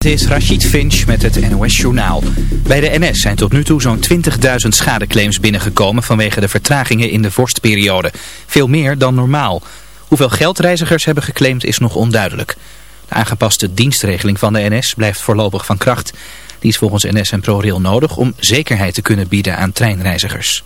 Het is Rachid Finch met het NOS Journaal. Bij de NS zijn tot nu toe zo'n 20.000 schadeclaims binnengekomen vanwege de vertragingen in de vorstperiode. Veel meer dan normaal. Hoeveel geld reizigers hebben geclaimd is nog onduidelijk. De aangepaste dienstregeling van de NS blijft voorlopig van kracht. Die is volgens NS en ProRail nodig om zekerheid te kunnen bieden aan treinreizigers.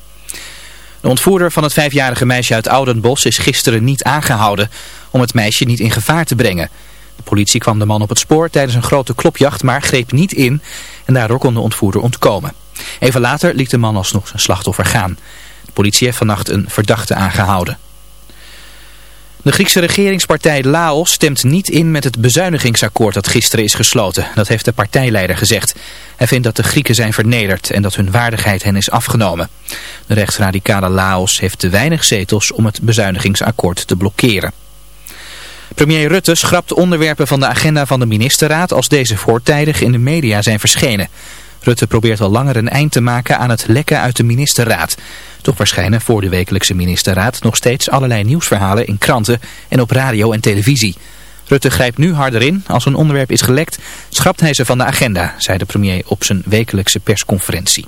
De ontvoerder van het vijfjarige meisje uit Oudenbos is gisteren niet aangehouden om het meisje niet in gevaar te brengen. De politie kwam de man op het spoor tijdens een grote klopjacht, maar greep niet in en daardoor kon de ontvoerder ontkomen. Even later liet de man alsnog zijn slachtoffer gaan. De politie heeft vannacht een verdachte aangehouden. De Griekse regeringspartij Laos stemt niet in met het bezuinigingsakkoord dat gisteren is gesloten. Dat heeft de partijleider gezegd. Hij vindt dat de Grieken zijn vernederd en dat hun waardigheid hen is afgenomen. De rechtsradicale Laos heeft te weinig zetels om het bezuinigingsakkoord te blokkeren. Premier Rutte schrapt onderwerpen van de agenda van de ministerraad als deze voortijdig in de media zijn verschenen. Rutte probeert al langer een eind te maken aan het lekken uit de ministerraad. Toch verschijnen voor de wekelijkse ministerraad nog steeds allerlei nieuwsverhalen in kranten en op radio en televisie. Rutte grijpt nu harder in. Als een onderwerp is gelekt, schrapt hij ze van de agenda, zei de premier op zijn wekelijkse persconferentie.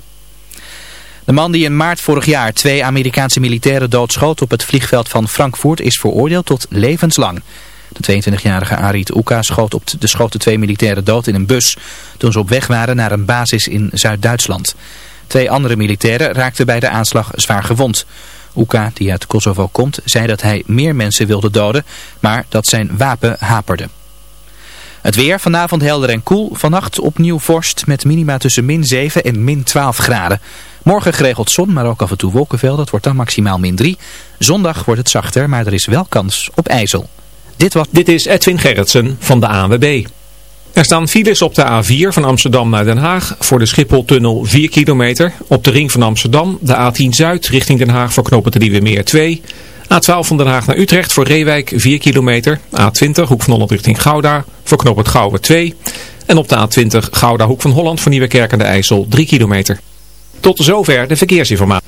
De man die in maart vorig jaar twee Amerikaanse militairen doodschoot op het vliegveld van Frankfurt is veroordeeld tot levenslang. De 22-jarige Arit Oeka schoot, op de, schoot twee militairen dood in een bus toen ze op weg waren naar een basis in Zuid-Duitsland. Twee andere militairen raakten bij de aanslag zwaar gewond. Oeka, die uit Kosovo komt, zei dat hij meer mensen wilde doden, maar dat zijn wapen haperde. Het weer vanavond helder en koel. Vannacht opnieuw vorst met minima tussen min 7 en min 12 graden. Morgen geregeld zon, maar ook af en toe wolkenvelden. Dat wordt dan maximaal min 3. Zondag wordt het zachter, maar er is wel kans op ijzel. Dit. Dit is Edwin Gerritsen van de ANWB. Er staan files op de A4 van Amsterdam naar Den Haag voor de Schipholtunnel 4 kilometer. Op de ring van Amsterdam de A10 Zuid richting Den Haag voor knopen de Nieuwe Meer 2. A12 van Den Haag naar Utrecht voor Reewijk 4 kilometer. A20 Hoek van Holland richting Gouda voor knoop het Gouwe 2. En op de A20 Gouda Hoek van Holland voor Nieuwekerk aan de IJssel 3 kilometer. Tot zover de verkeersinformatie.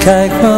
开花。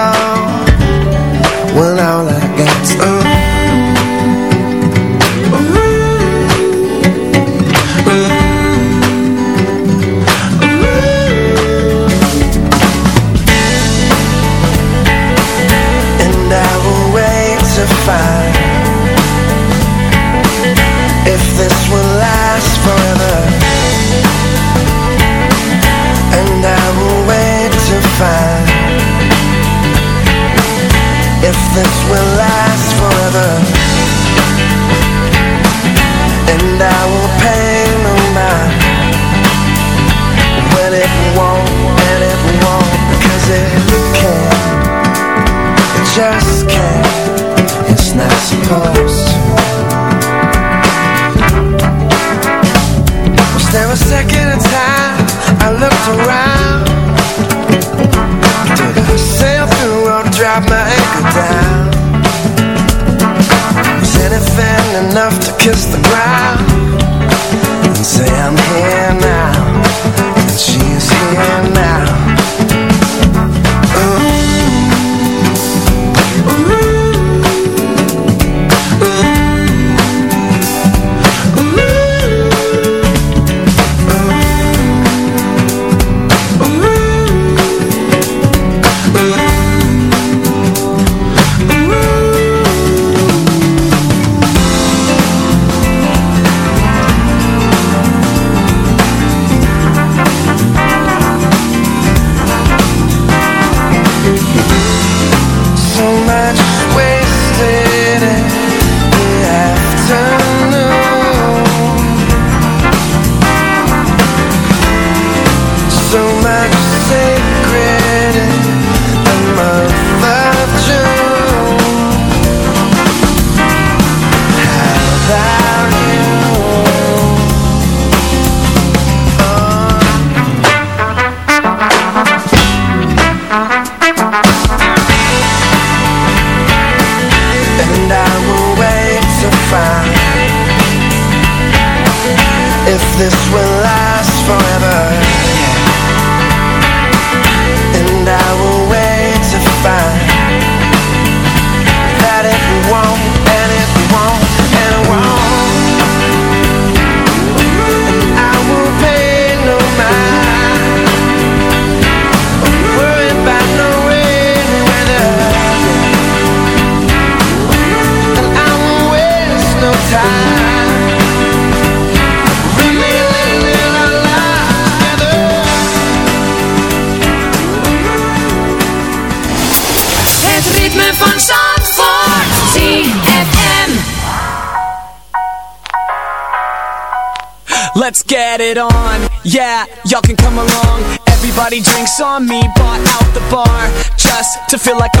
benefits will last forever. And I will pay no mind. When it won't, and it won't Cause it can't. It just can't. It's not supposed. To Was there a second time I looked around? Did I sail through drop my anchor down. Was anything enough to kiss the ground? And say I'm here now And she's here now on me, bought out the bar. Just to feel like I'm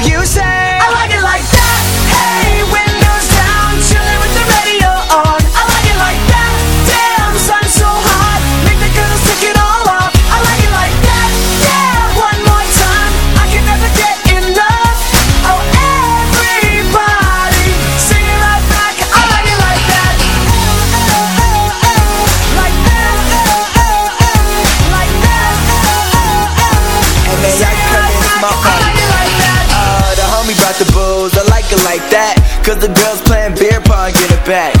playing beer pong, get it back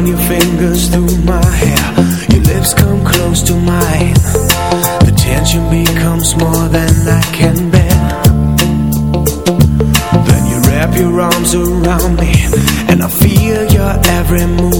Run your fingers through my hair. Your lips come close to mine. The tension becomes more than I can bear. Then you wrap your arms around me And I feel your every move.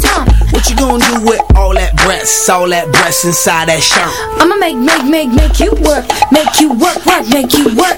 What you gonna do with all that breasts? All that breasts inside that shirt? I'ma make, make, make, make you work, make you work, work, make you work.